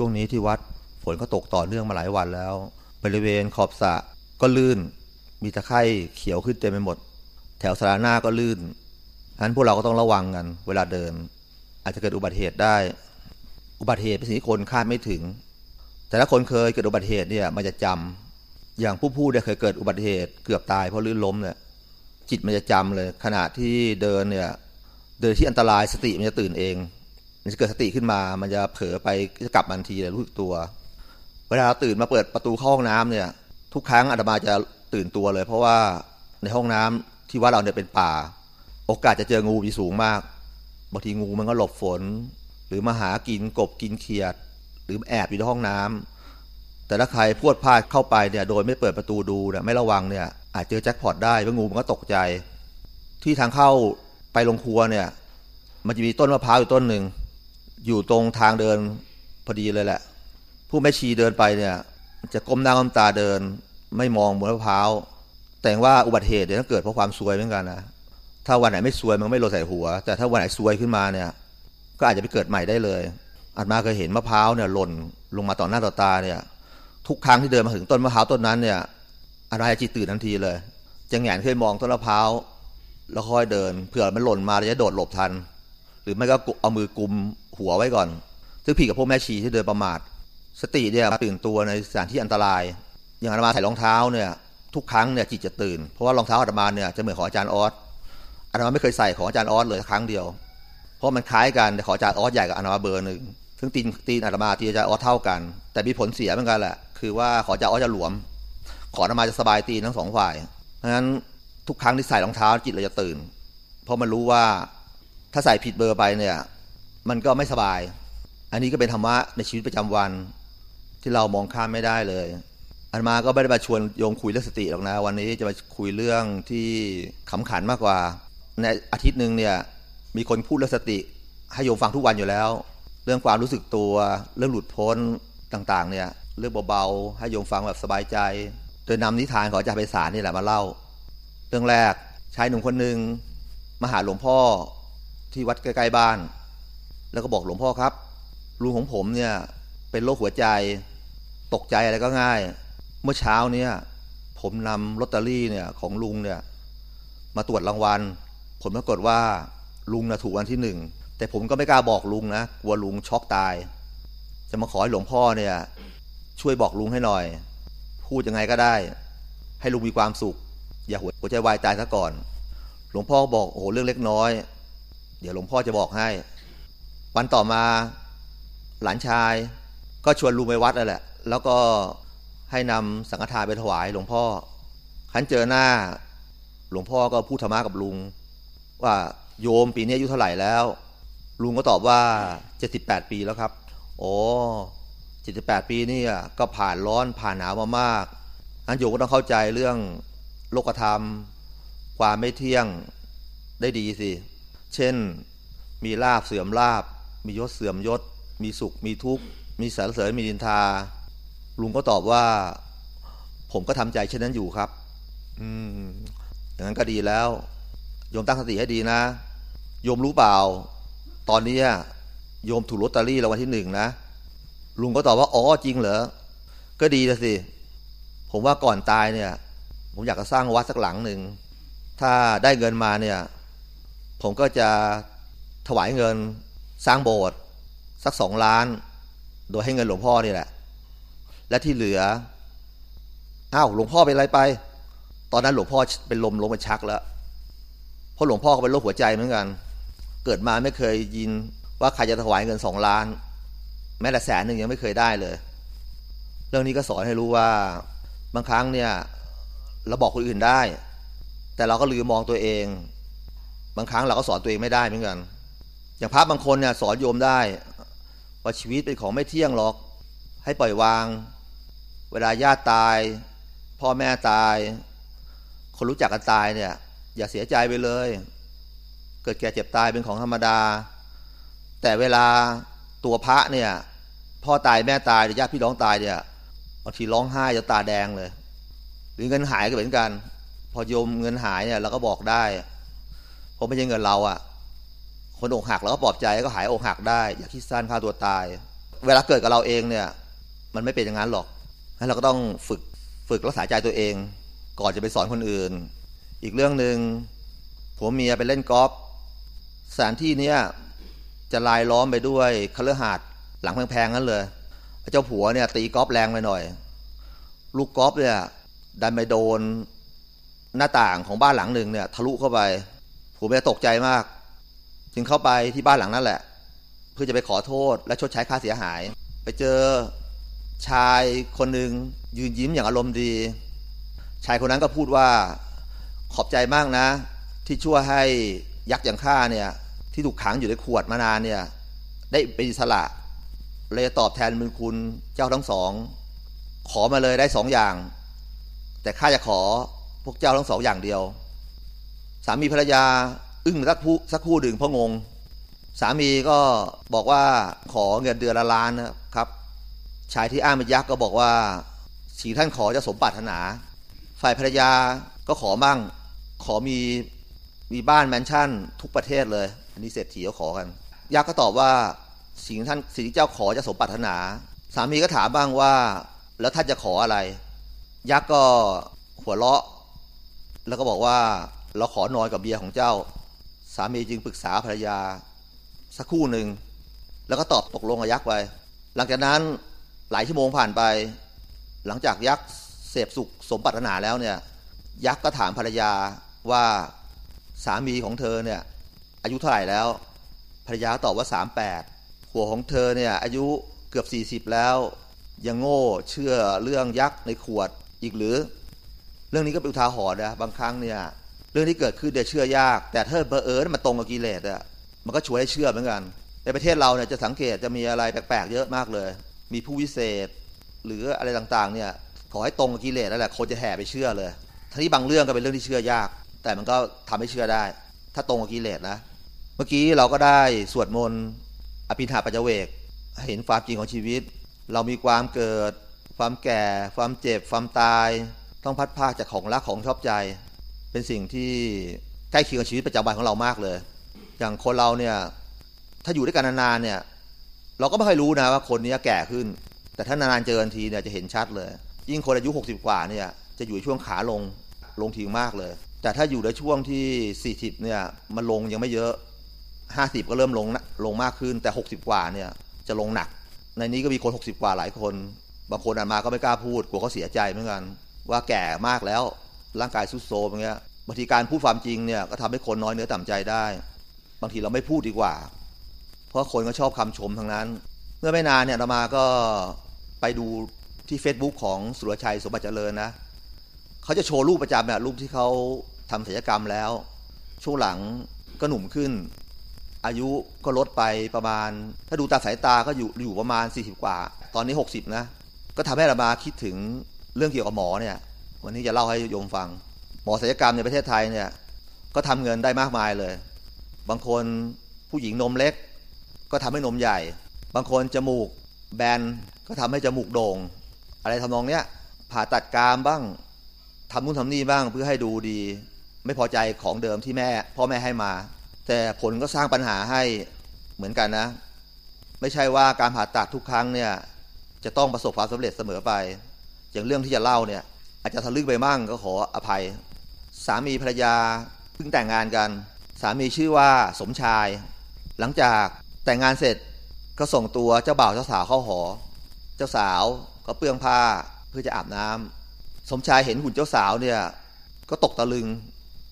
ช่วงนี้ที่วัดฝนก็ตกต่อเนื่องมาหลายวันแล้ว บริเวณขอบสระก็ลื่น มีตะไคร่เขียวขึ้นเต็มไปหมด แถวสาราหน้าก็ลื่นฉะนั้นพวกเราก็ต้องระวังกัน เวลาเดิน อาจจะเกิดอุบัติเหตุได้ อุบัติเหตุเป็นสิ่งที่คนคาดไม่ถึง แต่ถ้าคนเคยเกิดอุบัติเหตุเนี่ยมันจะจำอย่างผู้พูดเนี่ยเคยเกิดอุบัติเหตุเกือบตายเพราะลื่นล้มเนี่ยจิตมันจะจำเลยขณะที่เดินเนี่ยเดินที่อันตรายสติมันจะตื่นเอง มันจะเกิดสติขึ้นมา มันจะเผลอไปจะกลับมันทีเลยรู้สึกตัว เวลาตื่นมาเปิดประตูเข้าห้องน้ำเนี่ย ทุกครั้งอาตมาจะตื่นตัวเลย เพราะว่าในห้องน้ำที่ว่าเราเนี่ยเป็นป่า โอกาสจะเจองูมีสูงมากบางทีงูมันก็หลบฝน หรือมาหากินกบกินเขียด หรือแอบอยู่ในห้องน้ำแต่ถ้าใครพวดพลาดเข้าไปเนี่ย โดยไม่เปิดประตูดูเนี่ยไม่ระวังเนี่ย อาจเจอแจ็คพอตได้เพราะงูมันก็ตกใจ ที่ทางเข้าไปลงครัวเนี่ย มันจะมีต้นมะพร้าวอยู่ต้นหนึ่ง อยู่ตรงทางเดินพอดีเลยแหละ ผู้แม่ชีเดินไปเนี่ย จะก้มหน้าก้มตาเดิน ไม่มองบนมะพร้าว แต่ว่าอุบัติเหตุเนี่ยต้องเกิดเพราะความซวยเหมือนกันนะถ้าวันไหนไม่ซวยมันไม่โลใส่หัว แต่ถ้าวันไหนซวยขึ้นมาเนี่ย ก็อาจจะไปเกิดใหม่ได้เลยอาตมาเคยเห็นมะพร้าวเนี่ยหล่นลงมาต่อหน้าต่อตาเนี่ย ทุกครั้งที่เดินมาถึงต้นมะพร้าวต้นนั้นเนี่ยอาตมาจิตตื่นทันทีเลยจะแงนขึ้นมองต้นมะพร้าวแล้วค่อยเดินเผื่อมันหล่นมาจะโดดหลบทัน หรือไม่ก็เอามือกุม หัวไว้ก่อน ซึ่งผิดกับพวกแม่ชีที่เดินประมาท สติเนี่ยตื่นตัวในสถานที่อันตราย อย่างอาตมาใส่รองเท้าเนี่ยทุกครั้งเนี่ยจิตจะตื่น เพราะว่ารองเท้าอาตมาเนี่ยจะเหมือนของอาจารย์ออสอาตมาไม่เคยใส่ของอาจารย์ออสเลยครั้งเดียว เพราะมันคล้ายกันแต่ของอาจารย์ออสใหญ่กับอาตมาเบอร์หนึ่งซึ่งตีนตีนอาตมาตีอาจารย์ออสเท่ากัน แต่มีผลเสียเหมือนกันแหละ คือว่าขออาจารย์ออสจะหลวม ขออาตมาจะสบายตีนทั้งสองฝ่าย เพราะฉะนั้นทุกครั้งที่ใส่รองเท้าจิตเราจะตื่น เพราะมันรู้ว่าถ้าใส่ผิดเบอร์ไปเนี่ย มันก็ไม่สบาย อันนี้ก็เป็นธรรมะในชีวิตประจำวันที่เรามองข้ามไม่ได้เลย อันมาก็ไม่ได้มาชวนโยมคุยเรื่องสติหรอกนะ วันนี้จะมาคุยเรื่องที่ขำขันมากกว่า ในอาทิตย์หนึ่งเนี่ยมีคนพูดเรื่องสติ ให้โยมฟังทุกวันอยู่แล้ว เรื่องความรู้สึกตัว เรื่องหลุดพ้นต่างๆ เนี่ยเรื่องเบาๆให้โยมฟังแบบสบายใจ โดยนำนิทานของอาจารย์ไพศาลนี่แหละมาเล่า เรื่องแรกชายหนุ่มคนหนึ่งมาหาหลวงพ่อที่วัดใกล้ๆบ้าน แล้วก็บอกหลวงพ่อครับลุงของผมเนี่ย เป็นโรคหัวใจ ตกใจอะไรก็ง่าย เมื่อเช้าเนี่ยผมนำลอตเตอรี่เนี่ยของลุงเนี่ย มาตรวจรางวัล ผลปรากฏว่าลุงนะถูกวันที่หนึ่ง แต่ผมก็ไม่กล้าบอกลุงนะกลัวลุงช็อกตาย จะมาขอให้หลวงพ่อเนี่ย ช่วยบอกลุงให้หน่อย พูดยังไงก็ได้ ให้ลุงมีความสุข อย่าหัวใจวายตายซะก่อน หลวงพ่อบอกโอ้โหเรื่องเล็กน้อย เดี๋ยวหลวงพ่อจะบอกให้ วันต่อมาหลานชาย ก็ชวนลุงไปวัดนั่นแหละ แล้วก็ให้นำสังฆทานไปถวายหลวงพ่อขันเจอหน้า หลวงพ่อก็พูดธรรมะกับลุง ว่าโยมปีนี้อายุเท่าไหร่แล้ว ลุงก็ตอบว่าเจ็ดสิบแปดปีแล้วครับ โอ้เจ็ดสิบแปดปีนี่ก็ผ่านร้อนผ่านหนาวมามากนั้นโยมก็ต้องเข้าใจเรื่องโลกธรรม ความไม่เที่ยงได้ดีสิ เช่น มีลาบเสื่อมลาบ มียศเสื่อมยศ มีสุขมีทุกข์ มีสารเสริญมีดินทา ลุงก็ตอบว่า ผมก็ทำใจเช่นนั้นอยู่ครับ อืมอย่างนั้นก็ดีแล้ว โยมตั้งสติให้ดีนะ โยมรู้เปล่า ตอนนี้โยมถูกลอตเตอรี่รางวัลที่หนึ่งนะ ลุงก็ตอบว่าอ๋อจริงเหรอ ก็ดีละสิ ผมว่าก่อนตายเนี่ย ผมอยากจะสร้างวัดสักหลังหนึ่ง ถ้าได้เงินมาเนี่ย ผมก็จะถวายเงิน สร้างโบสถ์สักสองล้าน โดยให้เงินหลวงพ่อนี่แหละ และที่เหลืออ้าวหลวงพ่อเป็นอะไรไป ตอนนั้นหลวงพ่อเป็นลมลงไปชักแล้วเพราะหลวงพ่อก็เป็นโรคหัวใจเหมือนกัน เกิดมาไม่เคยยินว่าใครจะถวายเงินสองล้าน แม้แต่แสนหนึ่งยังไม่เคยได้เลย เรื่องนี้ก็สอนให้รู้ว่าบางครั้งเนี่ยเราบอกคนอื่นได้ แต่เราก็ลืมมองตัวเอง บางครั้งเราก็สอนตัวเองไม่ได้เหมือนกัน อย่างพระบางคนเนี่ยสอนโยมได้ว่าชีวิตเป็นของไม่เที่ยงหรอก ให้ปล่อยวาง เวลาญาติตาย พ่อแม่ตาย คนรู้จักกันตายเนี่ย อย่าเสียใจไปเลย เกิดแก่เจ็บตายเป็นของธรรมดา แต่เวลาตัวพระเนี่ย พ่อตายแม่ตายหรือญาติพี่น้องตายเนี่ยบางทีร้องไห้จะตาแดงเลย หรือเงินหายก็เหมือนกัน พอโยมเงินหายเนี่ยเราก็บอกได้เพราะไม่ใช่เงินเราอะ่ะ คนอกหักเราก็ปลอบใจก็หายอกหักได้ อย่าคิดสั้นฆ่าตัวตาย เวลาเกิดกับเราเองเนี่ย มันไม่เป็นอย่างนั้นหรอกงั้นเราก็ต้องฝึกฝึกรักษาใจตัวเอง ก่อนจะไปสอนคนอื่น อีกเรื่องหนึ่งผัวเมียไปเล่นกอล์ฟสถานที่เนี้ยจะลายล้อมไปด้วยคฤหาสน์หลังแพงๆนั้นเลยเจ้าผัวเนี่ย ตีกอล์ฟแรงไปหน่อย ลูกกอล์ฟเนี่ย ดันไปโดนหน้าต่างของบ้านหลังหนึ่งเนี่ย ทะลุเข้าไปผัวเมียตกใจมาก จึงเข้าไปที่บ้านหลังนั้นแหละ เพื่อจะไปขอโทษและชดใช้ค่าเสียหาย ไปเจอชายคนหนึ่งยืนยิ้มอย่างอารมณ์ดี ชายคนนั้นก็พูดว่าขอบใจมากนะ ที่ช่วยให้ยักษ์อย่างข้าเนี่ยที่ถูกขังอยู่ในขวดมานานเนี่ยได้เป็นอิสระเลยตอบแทนบุญคุณเจ้าทั้งสอง ขอมาเลยได้สองอย่าง แต่ข้าจะขอพวกเจ้าทั้งสองอย่างเดียว สามีภรรยา อึ้งสักผู้สักคู่ดึงพ่องง สามีก็บอกว่าขอเงินเดือนละล้านนะครับชายที่อ้างเป็นยักษ์ก็บอกว่าสิ่งท่านขอจะสมปรารถนา ฝ่ายภรรยาก็ขอมั่งขอมีมีบ้านแมนชั่นทุกประเทศเลย อันนี้เศรษฐีก็ขอกัน ยักษ์ก็ตอบว่าสิ่งท่านสิ่งที่เจ้าขอจะสมปรารถนา สามีก็ถามบ้างว่า แล้วท่านจะขออะไร ยักษ์ก็หัวเราะ แล้วก็บอกว่าเราขอนอนกับเบียร์ของเจ้า สามีจึงปรึกษาภรรยา สักคู่หนึ่ง แล้วก็ตอบตกลงกับยักษ์ไป หลังจากนั้นหลายชั่วโมงผ่านไป หลังจากยักษ์เสพสุขสมปรารถนาแล้วเนี่ย ยักษ์ก็ถามภรรยาว่าสามีของเธอเนี่ย อายุเท่าไหร่แล้ว ภรรยาตอบว่าสามแปดหัวของเธอเนี่ย อายุเกือบสี่สิบแล้ว ยังโง่เชื่อเรื่องยักษ์ในขวดอีกหรือ เรื่องนี้ก็เป็นอุทาหรณ์นะบางครั้งเนี่ย เรื่องที่เกิดขึ้นเดี๋ยวเชื่อยาก แต่ถ้าเบอเอิญมันตรงกับกิเลสอะมันก็ช่วยให้เชื่อเหมือนกันในประเทศเราเนี่ยจะสังเกตจะมีอะไรแปลกๆเยอะมากเลย มีผู้วิเศษ หรืออะไรต่างๆ เนี่ยขอให้ตรงกับกิเลสนั่นแหละคนจะแห่ไปเชื่อเลยทั้งที่บางเรื่องก็เป็นเรื่องที่เชื่อยาก แต่มันก็ทำให้เชื่อได้ ถ้าตรงกับกิเลสนะ เมื่อกี้เราก็ได้สวดมนต์อภิธาปัจเวก เห็นความจริงของชีวิต เรามีความเกิด ความแก่ ความเจ็บ ความตาย ต้องพัดพาจากของรักของชอบใจ เป็นสิ่งที่ใกล้เคียงกับชีวิตประจำวันของเรามากเลย อย่างคนเราเนี่ย ถ้าอยู่ด้วยกันนานๆเนี่ย เราก็ไม่ค่อยรู้นะว่าคนนี้แก่ขึ้น แต่ถ้านานๆเจอกันทีเนี่ยจะเห็นชัดเลย ยิ่งคนอายุ 60 กว่าเนี่ย จะอยู่ช่วงขาลงลงทีมากเลย แต่ถ้าอยู่ในช่วงที่ 40 เนี่ย มันลงยังไม่เยอะ 50 ก็เริ่มลงนะลงมากขึ้น แต่ 60 กว่าเนี่ยจะลงหนัก ในนี้ก็มีคน 60 กว่าหลายคน บางคนอ่านมาก็ไม่กล้าพูดกลัวเขาเสียใจเหมือนกัน ว่าแก่มากแล้ว ร่างกายสุดโทรมอย่างเงี้ยบางทีการพูดความจริงเนี่ยก็ทำให้คนน้อยเนื้อต่ำใจได้ บางทีเราไม่พูดดีกว่า เพราะคนก็ชอบคำชมทั้งนั้น เมื่อไม่นานเนี่ยเรามาก็ไปดูที่ Facebook ของสุรชัยสมบัติเจริญนะเขาจะโชว์รูปประจำเนี่ยรูปที่เขาทำศัลยกรรมแล้ว ช่วงหลังก็หนุ่มขึ้น อายุก็ลดไปประมาณ ถ้าดูตาสายตาก็อยู่อยู่ประมาณ 40 กว่า ตอนนี้ 60 นะ ก็ทำให้เรามาคิดถึงเรื่องเกี่ยวกับหมอเนี่ย วันนี้จะเล่าให้โยมฟัง หมอศัลยกรรมในประเทศไทยเนี่ยก็ทำเงินได้มากมายเลย บางคนผู้หญิงนมเล็ก ก็ทำให้นมใหญ่ บางคนจมูกแบนก็ทำให้จมูกโด่ง อะไรทำนองเนี้ยผ่าตัดกรามบ้างทำนู่นทำนี่บ้างเพื่อให้ดูดี ไม่พอใจของเดิมที่แม่พ่อแม่ให้มา แต่ผลก็สร้างปัญหาให้เหมือนกันนะ ไม่ใช่ว่าการผ่าตัดทุกครั้งเนี่ยจะต้องประสบความสำเร็จเสมอไป อย่างเรื่องที่จะเล่าเนี่ย อาจจะทะลึ่งไปมั่งก็ขออภัย สามีภรรยาเพิ่งแต่งงานกัน สามีชื่อว่าสมชาย หลังจากแต่งงานเสร็จก็ส่งตัวเจ้าบ่าวเจ้าสาวเข้าหอ เจ้าสาวก็เปลืองผ้าเพื่อจะอาบน้ำสมชายเห็นหุ่นเจ้าสาวเนี่ยก็ตกตะลึง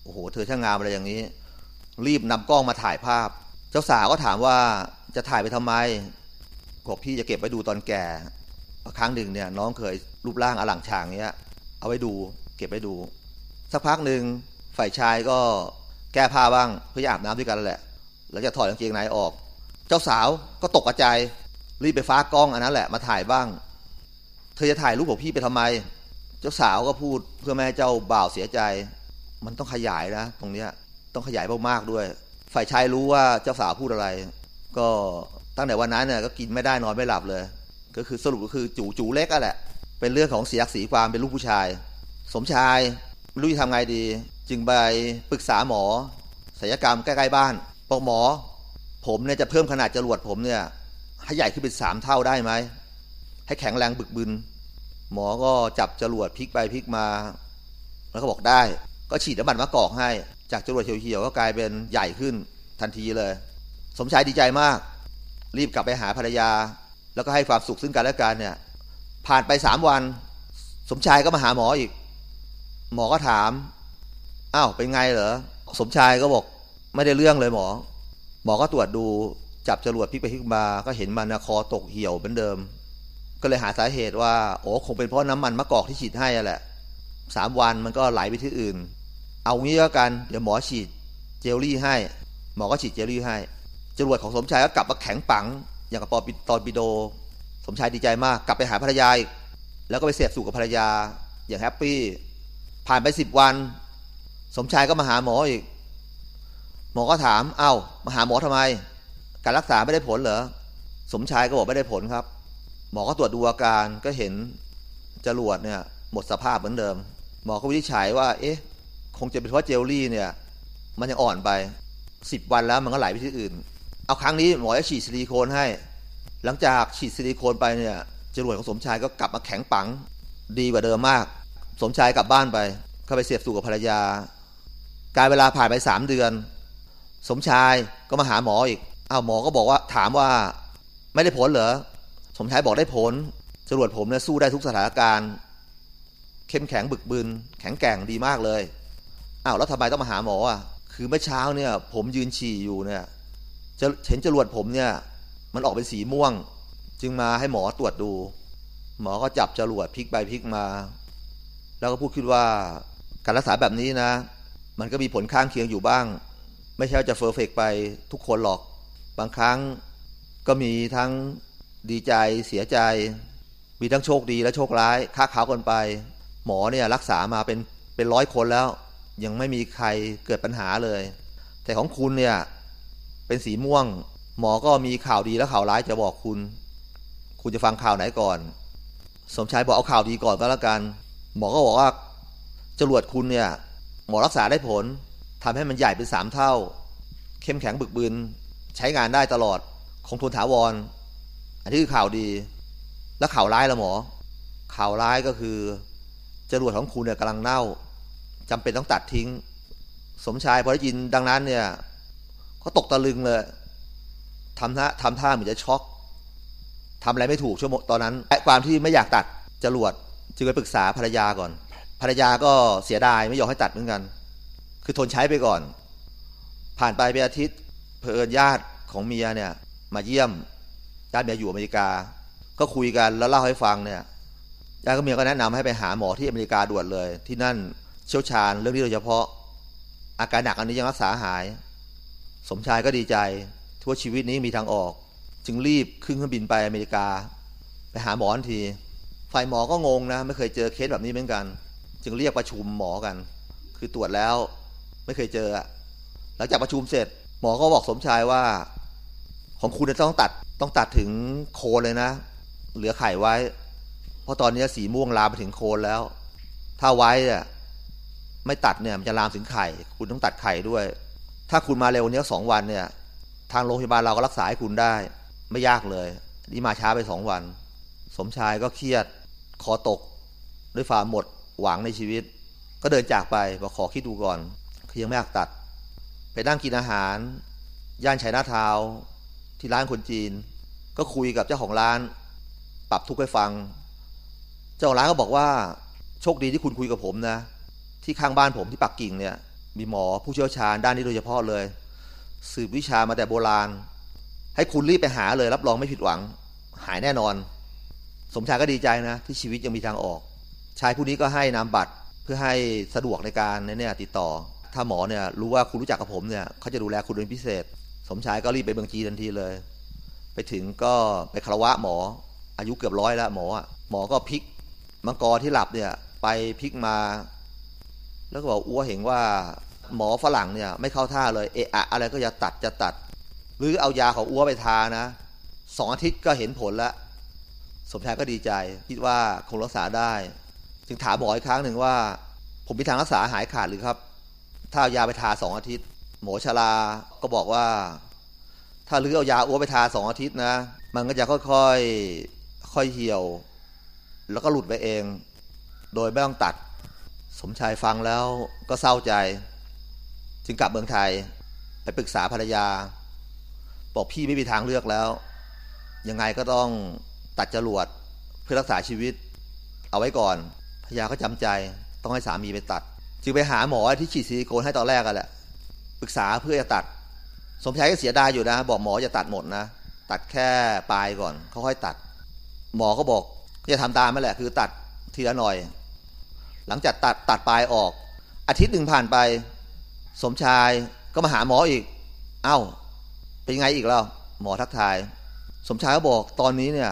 โอ้โหเธอช่างงามอะไรอย่างนี้ รีบนำกล้องมาถ่ายภาพ เจ้าสาวก็ถามว่าจะถ่ายไปทำไมบอกพี่จะเก็บไว้ดูตอนแก่ครั้งหนึ่งเนี่ยน้องเคยรูปร่างอลังฉางเนี้ย เอาไว้ดู เก็บไว้ดู สักพักหนึ่งฝ่ายชายก็แก้ผ้าบ้างเพื่ออาบน้ำด้วยกันแหละแล้วจะถอดกางเกงในออก เจ้าสาวก็ตกใจรีบไปฟ้ากล้องอันนั้นแหละมาถ่ายบ้าง เธอจะถ่ายรูปของพี่ไปทำไม เจ้าสาวก็พูดเพื่อแม่เจ้าบ่าวเสียใจ มันต้องขยายนะ ตรงเนี้ยต้องขยายมากๆด้วย ฝ่ายชายรู้ว่าเจ้าสาวพูดอะไร ก็ตั้งแต่วันนั้นเนี่ยก็กินไม่ได้นอนไม่หลับเลย ก็คือสรุปก็คือจูจูเล็กอะแหละ เป็นเรื่องของเสียสีความเป็นลูกผู้ชาย สมชายไม่รู้จะทำไงดี จึงไปปรึกษาหมอศัลยกรรมใกล้ๆบ้านบอกหมอ ผมเนี่ยจะเพิ่มขนาดจรวดผมเนี่ยให้ใหญ่ขึ้นเป็นสามเท่าได้ไหมให้แข็งแรงบึกบึนหมอก็จับจรวดพลิกไปพลิกมา แล้วก็บอกได้ ก็ฉีดน้ำมันมะกอกให้ จากจรวดเขียวๆก็กลายเป็นใหญ่ขึ้นทันทีเลย สมชายดีใจมาก รีบกลับไปหาภรรยา แล้วก็ให้ความสุขซึ่งกันและกันเนี่ย ผ่านไปสามวัน สมชายก็มาหาหมออีก หมอก็ถามอ้าวเป็นไงเหรอสมชายก็บอกไม่ได้เรื่องเลยหมอ หมอก็ตรวจดูจับจรวดพลิกไปพลิกมาก็เห็นมันคอตกเหี่ยวเหมือนเดิม ก็เลยหาสาเหตุว่าโอ้คงเป็นเพราะน้ำมันมะกอกที่ฉีดให้แหละสามวันมันก็ไหลไปที่อื่น เอางี้แล้วกันเดี๋ยวหมอฉีดเจลลี่ให้ หมอก็ฉีดเจลลี่ให้จรวดของสมชายก็กลับมาแข็งปัง อย่างกับตอร์ปิโด สมชายดีใจมากกลับไปหาภรรยาอีกแล้วก็ไปเสียบสู่กับภรรยา อย่าง happy ผ่านไปสิบวัน สมชายก็มาหาหมออีก หมอก็ถามเอา้ามาหาหมอทำไม การรักษาไม่ได้ผลเหรอสมชายก็บอกไม่ได้ผลครับ หมอก็ตรวจดูอาการก็เห็นจรวดเนี่ยหมดสภาพเหมือนเดิม หมอก็วินิจฉัยว่า เอ๊ะ คงจะเป็นเพราะเจลลี่เนี่ย มันยังอ่อนไปสิบวันแล้วมันก็ไหลไปที่อื่น เอาครั้งนี้หมอจะฉีดซิลิโคนให้ หลังจากฉีดซิลิโคนไปเนี่ยจรวดของสมชายก็กลับมาแข็งปัง ดีกว่าเดิมมาก สมชายกลับบ้านไป เข้าไปเสียบสู่กับภรรยา การเวลาผ่านไปสามเดือน สมชายก็มาหาหมออีกอ้าวหมอก็บอกว่าถามว่าไม่ได้ผลเหรอสมชายบอกได้ผล จรวดผมเนี่ยสู้ได้ทุกสถานการณ์ เข้มแข็งบึกบึนแข็งแกร่งดีมากเลยอ้าวแล้วทำไมต้องมาหาหมออะคือเมื่อเช้าเนี่ย ผมยืนฉี่อยู่เนี่ยจะเห็นจรวดผมเนี่ย มันออกเป็นสีม่วง จึงมาให้หมอตรวจดู หมอก็จับจรวดพลิกไปพลิกมา แล้วก็พูดคิดว่าการรักษาแบบนี้นะ มันก็มีผลข้างเคียงอยู่บ้าง ไม่ใช่จะเฟอร์เฟกไปทุกคนหรอก บางครั้งก็มีทั้งดีใจเสียใจ มีทั้งโชคดีและโชคร้ายค้าขาวกันไป หมอเนี่ยรักษามาเป็นเป็นร้อยคนแล้ว ยังไม่มีใครเกิดปัญหาเลย แต่ของคุณเนี่ยเป็นสีม่วง หมอก็มีข่าวดีและข่าวร้ายจะบอกคุณ คุณจะฟังข่าวไหนก่อน สมชายบอกเอาข่าวดีก่อนก็แล้วกัน หมอก็บอกว่าจรวดคุณเนี่ย หมอรักษาได้ผลทำให้มันใหญ่เป็นสามเท่า เข้มแข็งบึกบืนใช้งานได้ตลอดคงทนถาวร อันนี้คือข่าวดี แล้วข่าวร้ายละหมอ ข่าวร้ายก็คือจรวดของคุณเนี่ยกำลังเน่าจำเป็นต้องตัดทิ้ง สมชายพอได้ยินดังนั้นเนี่ยเขาตกตะลึงเลย ทำท่าทำท่าเหมือนจะช็อกทำอะไรไม่ถูกชั่วโมงตอนนั้นความที่ไม่อยากตัดจรวดจึงไปปรึกษาภรรยาก่อน ภรรยาก็เสียดายไม่ยอมให้ตัดเหมือนกัน คือทนใช้ไปก่อน ผ่านไปเป็นอาทิตย์เพลินญาติของเมียเนี่ย มาเยี่ยมญาติเมียอยู่อเมริกา ก็คุยกันแล้วเล่าให้ฟังเนี่ยญาติก็เมียก็แนะนำให้ไปหาหมอที่อเมริกาด่วนเลย ที่นั่นเชี่ยวชาญเรื่องนี้โดยเฉพาะ อาการหนักอันนี้ยังรักษาหาย สมชายก็ดีใจ ว่าชีวิตนี้มีทางออก จึงรีบขึ้นเครื่องบินไปอเมริกา ไปหาหมอทันทีฝ่ายหมอก็งงนะ ไม่เคยเจอเคสแบบนี้เหมือนกัน จึงเรียกประชุมหมอกัน คือตรวจแล้วไม่เคยเจอหลังจากประชุมเสร็จ หมอก็บอกสมชายว่า ของคุณจะต้องตัดต้องตัดถึงโคนเลยนะ เหลือไข่ไว้ เพราะตอนนี้สีม่วงลามไปถึงโคนแล้ว ถ้าไว้เนี่ยไม่ตัดเนี่ยมันจะลามถึงไข่ คุณต้องตัดไข่ด้วย ถ้าคุณมาเร็วนี้สองวันเนี่ย ทางโรงพยาบาลเราก็รักษาให้คุณได้ ไม่ยากเลยนี่มาช้าไปสองวัน สมชายก็เครียดคอตก ด้วยฝ่าหมดหวังในชีวิต ก็เดินจากไปบอกขอคิดดูก่อนคือยังไม่อยากตัด ไปนั่งกินอาหาร ย่านชัยนาทาวที่ร้านคนจีน ก็คุยกับเจ้าของร้าน ปรับทุกข์ให้ฟัง เจ้าของร้านก็บอกว่าโชคดีที่คุณคุยกับผมนะ ที่ข้างบ้านผมที่ปักกิ่งเนี่ย มีหมอผู้เชี่ยวชาญด้านนี้โดยเฉพาะเลย สืบวิชามาแต่โบราณ ให้คุณรีบไปหาเลยรับรองไม่ผิดหวัง หายแน่นอน สมชายก็ดีใจนะ ที่ชีวิตยังมีทางออก ชายผู้นี้ก็ให้นามบัตรเพื่อให้สะดวกในการเนี่ยติดต่อ ถ้าหมอเนี่ยรู้ว่าคุณรู้จักกับผมเนี่ยเขาจะดูแลคุณเป็นพิเศษ สมชายก็รีบไปเมืองจีนทันทีเลย ไปถึงก็ไปคารวะหมอ อายุเกือบร้อยแล้วหมอหมอก็พลิกมังกรที่หลับเนี่ย ไปพลิกมา แล้วก็บอกอ้วเห็นว่า หมอฝรั่งเนี่ยไม่เข้าท่าเลยเอะอะอะไรก็จะตัดจะตัด หรือเอายาของอ้วไปทานะสองอาทิตย์ก็เห็นผลแล้ว สมชายก็ดีใจ คิดว่าคงรักษาได้ จึงถามหมออีกครั้งหนึ่งว่า ผมมีทางรักษาหายขาดหรือครับ ถ้าเอายาไปทาสองอาทิตย์ หมอชลาก็บอกว่า ถ้าลือเอายาอ้วไปทาสองอาทิตย์นะ มันก็จะค่อยๆค่อยเหี่ยว แล้วก็หลุดไปเอง โดยไม่ต้องตัด สมชายฟังแล้วก็เศร้าใจ จึงกลับเมืองไทยไปปรึกษาภรรยา บอกพี่ไม่มีทางเลือกแล้ว ยังไงก็ต้องตัดจรวดเพื่อรักษาชีวิต เอาไว้ก่อนภรรยาก็จำใจต้องให้สามีไปตัด จึงไปหาหมอที่ฉีดซิลิโคนให้ตอนแรกกันแหละปรึกษาเพื่อจะตัด สมชายก็เสียดายอยู่นะ บอกหมอจะตัดหมดนะ ตัดแค่ปลายก่อนเขาค่อยตัด หมอก็บอกก็จะทำตามนั่นแหละ คือตัดทีละหน่อย หลังจากตัดตัดปลายออก อาทิตย์หนึ่งผ่านไป สมชายก็มาหาหมออีก เอ้า เป็นไงอีกแล้ว หมอทักทาย สมชายก็บอกตอนนี้เนี่ย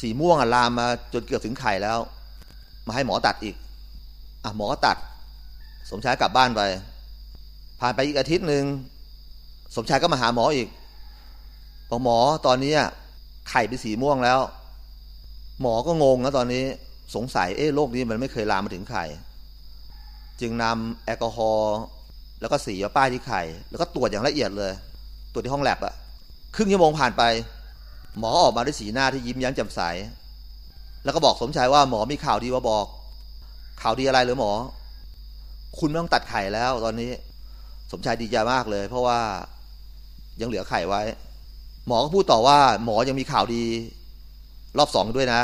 สีม่วงอะลามมาจนเกือบถึงไข่แล้ว มาให้หมอตัดอีก อะหมอก็ตัด สมชายกลับบ้านไป ผ่านไปอีกอาทิตย์หนึ่ง สมชายก็มาหาหมออีก บอกหมอตอนนี้ไข่เป็นสีม่วงแล้ว หมอก็งงนะตอนนี้สงสัย เอ๊ะโรคนี้มันไม่เคยลามมาถึงไข่ จึงนำแอลกอฮอล์ แล้วก็สีมาป้ายที่ไข่ แล้วก็ตรวจอย่างละเอียดเลย ตรวจที่ห้องแลบอะครึ่งชั่วโมงผ่านไป หมอออกมาด้วยสีหน้าที่ยิ้มย้มแจ่มใส แล้วก็บอกสมชายว่าหมอมีข่าวดีมาบอก ข่าวดีอะไรหรือหมอ คุณไม่ต้องตัดไข่แล้วตอนนี้ สมชายดีใจมากเลย เพราะว่ายังเหลือไข่ไว้ หมอก็พูดต่อว่า หมอยังมีข่าวดี รอบสองด้วยนะ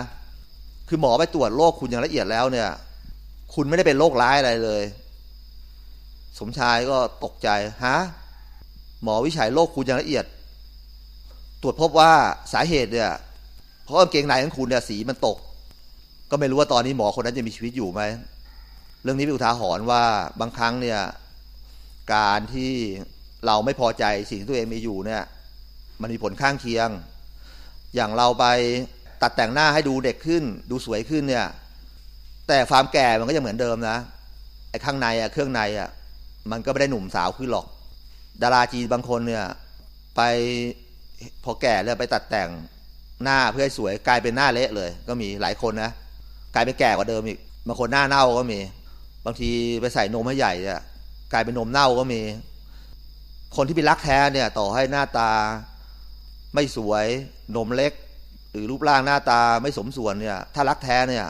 คือหมอไปตรวจโรคคุณอย่างละเอียดแล้วเนี่ย คุณไม่ได้เป็นโรคร้ายอะไรเลย สมชายก็ตกใจฮะหมอวิจัยโรคคุณอย่างละเอียด ตรวจพบว่าสาเหตุเนี่ย เพราะกางเกงในของคุณเนี่ยสีมันตก ก็ไม่รู้ว่าตอนนี้หมอคนนั้นจะมีชีวิตอยู่ไหมเรื่องนี้เป็นอุทาหรณ์ว่าบางครั้งเนี่ย การที่เราไม่พอใจสิ่งที่ตัวเองมีอยู่เนี่ย มันมีผลข้างเคียง อย่างเราไปตัดแต่งหน้าให้ดูเด็กขึ้น ดูสวยขึ้นเนี่ย แต่ความแก่มันก็ยังเหมือนเดิมนะไอ้ข้างในอะเครื่องในอะ มันก็ไม่ได้หนุ่มสาวขึ้นหรอก ดาราจีนบางคนเนี่ย ไปพอแก่แล้วไปตัดแต่งหน้าเพื่อให้สวยกลายเป็นหน้าเละเลย ก็มีหลายคนนะกลายเป็นแก่กว่าเดิมอีกบางคนหน้าเน่าก็มี บางทีไปใส่นมให้ใหญ่เนี่ยกลายเป็นนมเน่าก็มี คนที่เป็นรักแท้เนี่ย ต่อให้หน้าตาไม่สวยนมเล็ก หรือรูปร่างหน้าตาไม่สมส่วนเนี่ย ถ้ารักแท้เนี่ย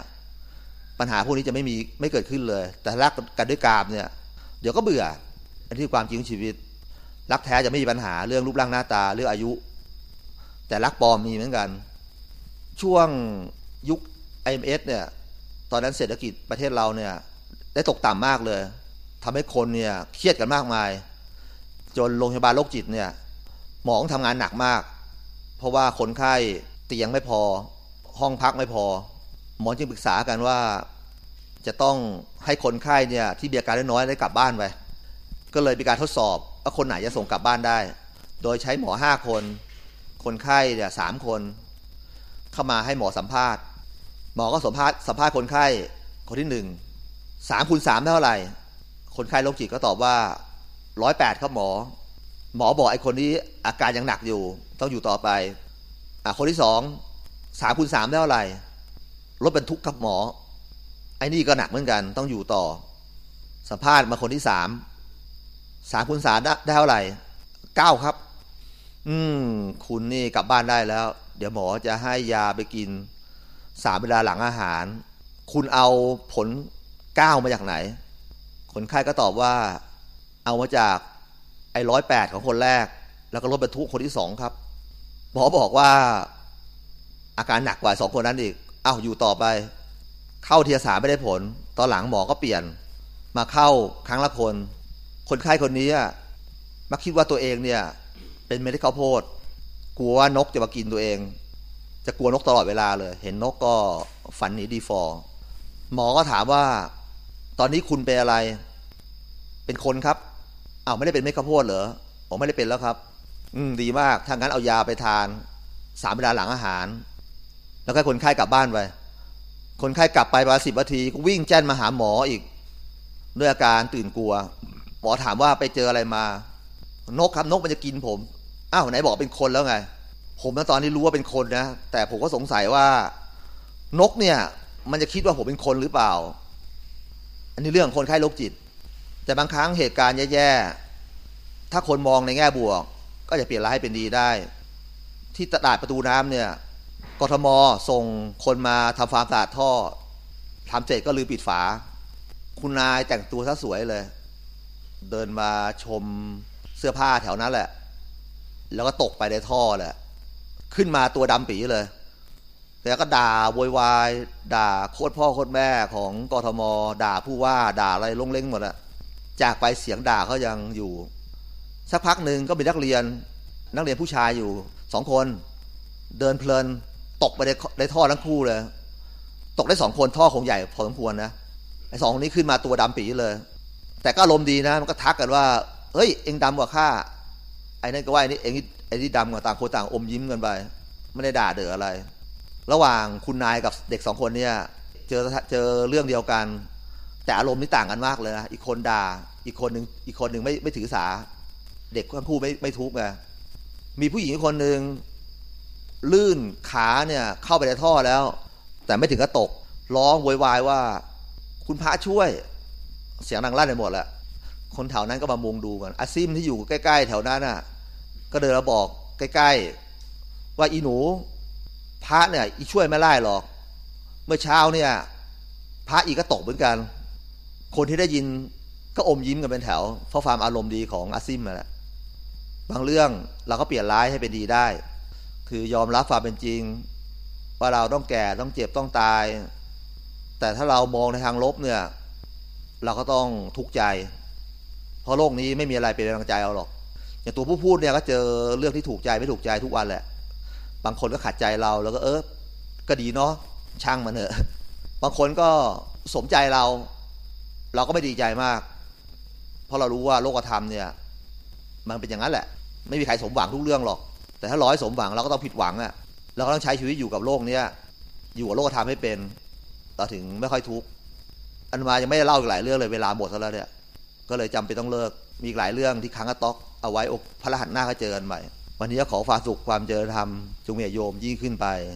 ปัญหาพวกนี้จะไม่มีไม่เกิดขึ้นเลย แต่รักกันด้วยกามเนี่ย เดี๋ยวก็เบื่ออันที่ความจริงของชีวิต รักแท้จะไม่มีปัญหาเรื่องรูปร่างหน้าตาเรื่องอายุ แต่รักปลอมมีเหมือนกัน ช่วงยุค IMS เนี่ย ตอนนั้นเศรษฐกิจประเทศเราเนี่ย ได้ตกต่ำมากเลยทำให้คนเนี่ยเครียดกันมากมาย จนโรงพยาบาลโรคจิตเนี่ยหมอต้องทำงานหนักมาก เพราะว่าคนไข้เตียงไม่พอ ห้องพักไม่พอ หมอจึงปรึกษากันว่า จะต้องให้คนไข้เนี่ยที่มีอาการน้อยได้กลับบ้านไปก็เลยมีการทดสอบว่าคนไหนจะส่งกลับบ้านได้ โดยใช้หมอห้าคน คนไข้เนี่ยสามคน เข้ามาให้หมอสัมภาษณ์ หมอก็สัมภาษณ์สัมภาษณ์คนไข้คนที่หนึ่งสามคูณสามเท่าไหร่ คนไข้โรคจิตก็ตอบว่าร้อยแปดครับหมอ หมอบอกไอ้คนนี้อาการยังหนักอยู่ ต้องอยู่ต่อไปอะคนที่สองสามคูณสามเท่าไหร่รถบรรทุกครับหมอ ไอ้นี่ก็หนักเหมือนกัน ต้องอยู่ต่อ สัมภาษณ์มาคนที่สามสามคูณสามได้เท่าไหร่เก้าครับ อืม คุณนี่กลับบ้านได้แล้ว เดี๋ยวหมอจะให้ยาไปกินสามเวลาหลังอาหาร คุณเอาผลเก้ามาจากไหน คนไข้ก็ตอบว่า เอามาจากไอ้ร้อยแปดของคนแรก แล้วก็รถบรรทุกคนที่สองครับ หมอบอกว่าอาการหนักกว่าสองคนนั้นอีก เอ้าอยู่ต่อไป เข้าเทียสามไม่ได้ผล ตอนหลังหมอก็เปลี่ยน มาเข้าครั้งละคน คนไข้คนนี้มักคิดว่าตัวเองเนี่ย เป็นเม็ดข้าวโพดกลัวว่านกจะมากินตัวเอง จะกลัวนกตลอดเวลาเลย เห็นนกก็ฝันหนีดีฟอร์หมอก็ถามว่า ตอนนี้คุณเป็นอะไร เป็นคนครับอ้าวไม่ได้เป็นเม็ดข้าวโพดเหรอผมไม่ได้เป็นแล้วครับ อืมดีมากถ้างั้นเอายาไปทานสามเวลาหลังอาหาร แล้วก็คนไข้กลับบ้านไป คนไข้กลับไปประมาณสิบนาทีก็วิ่งแจ้นมาหาหมออีกด้วยอาการตื่นกลัว หมอถามว่าไปเจออะไรมา นกครับนกมันจะกินผมอ้าวไหนบอกเป็นคนแล้วไง ผมตอนนี้รู้ว่าเป็นคนนะ แต่ผมก็สงสัยว่า นกเนี่ย มันจะคิดว่าผมเป็นคนหรือเปล่า อันนี้เรื่องคนไข้โรคจิต แต่บางครั้งเหตุการณ์แย่ๆถ้าคนมองในแง่บวก ก็จะเปลี่ยนร้ายเป็นดีได้ ที่ตลาดประตูน้ำเนี่ย กทมส่งคนมาทำความสะอาดท่อทำเสร็จก็ลืมปิดฝา คุณนายแต่งตัวซะสวยเลย เดินมาชมเสื้อผ้าแถวนั้นแหละ แล้วก็ตกไปในท่อแหละ ขึ้นมาตัวดำปีเลยแต่ก็ด่าโวยวายด่าโคตรพ่อโคตรแม่ของกทม ด่าผู้ว่าด่าอะไรลงเล้งหมดอะจากไปเสียงด่าเขายังอยู่ สักพักหนึ่งก็มีนักเรียน นักเรียนผู้ชายอยู่สองคน เดินเพลิน ตกไปในในท่อทั้งคู่เลย ตกได้สองคนท่อคงใหญ่พอสมควรนะไอ้สองคนนี้ขึ้นมาตัวดำปีเลย แต่ก็อารมดีนะ มันก็ทักกันว่าเฮ้ยเอ็งดำกว่าข้าไอ้นั่นก็ว่าไอ้นี่เอ็งไอ้นี่ดำกว่าต่างคนต่างอมยิ้มกันไปไม่ได้ด่าเดืออะไร ระหว่างคุณนายกับเด็กสองคนเนี่ย เจอเจอเรื่องเดียวกัน แต่อารมณ์นี่ต่างกันมากเลยนะอีกคนด่าอีกคนหนึ่งอีกคนหนึ่งไม่ไม่ถือสา เด็กทั้งคู่ไม่ไม่ทุกข์ไงมีผู้หญิงคนหนึ่ง ลื่นขาเนี่ยเข้าไปในท่อแล้ว แต่ไม่ถึงกับตก ร้องโวยวายว่า คุณพระช่วย เสียงดังลั่นไปหมดแหละคนแถวนั้นก็มามุงดูกันอาซิมที่อยู่ใกล้ๆแถวนั้นน่ะ ก็เดินมาบอกใกล้ๆ ว่าอีหนู พระเนี่ยอีช่วยไม่ได้หรอก เมื่อเช้าเนี่ย พระอีก็ตกเหมือนกัน คนที่ได้ยินก็อมยิ้มกันเป็นแถวเพราะความอารมณ์ดีของอาซิมนั่นแหละบางเรื่องเราก็เปลี่ยนร้ายให้เป็นดีได้ คือยอมรับความเป็นจริง ว่าเราต้องแก่ต้องเจ็บต้องตาย แต่ถ้าเรามองในทางลบเนี่ย เราก็ต้องทุกข์ใจ เพราะโลกนี้ไม่มีอะไรเป็นกำลังใจเอาหรอกอย่างตัวผู้พูดเนี่ยก็เจอเรื่องที่ถูกใจไม่ถูกใจทุกวันแหละ บางคนก็ขัดใจเราแล้วก็เออก็ดีเนาะช่างมันเถอะ บางคนก็สมใจเรา เราก็ไม่ดีใจมาก เพราะเรารู้ว่าโลกธรรมเนี่ย มันเป็นอย่างนั้นแหละ ไม่มีใครสมหวังทุกเรื่องหรอก แต่ถ้าร้อยสมหวังเราก็ต้องผิดหวังอะ่ะเราก็ต้องใช้ชีวิตอยู่กับโลกเนี้ยอยู่กับโลกธรรมให้เป็นเราถึงไม่ค่อยทุกข์อันมายังไม่ได้เล่าอีกหลายเรื่องเลยเวลาหมดแล้วเนี่ยก็เลยจำเป็นต้องเลิกมีอีกหลายเรื่องที่ค้างกระต๊อกเอาไว้อกพระรหัสหน้าก็เจอกันใหม่ วันนี้ขอฝากสุขความเจริญธรรมจงมีโยมยิ่งขึ้นไป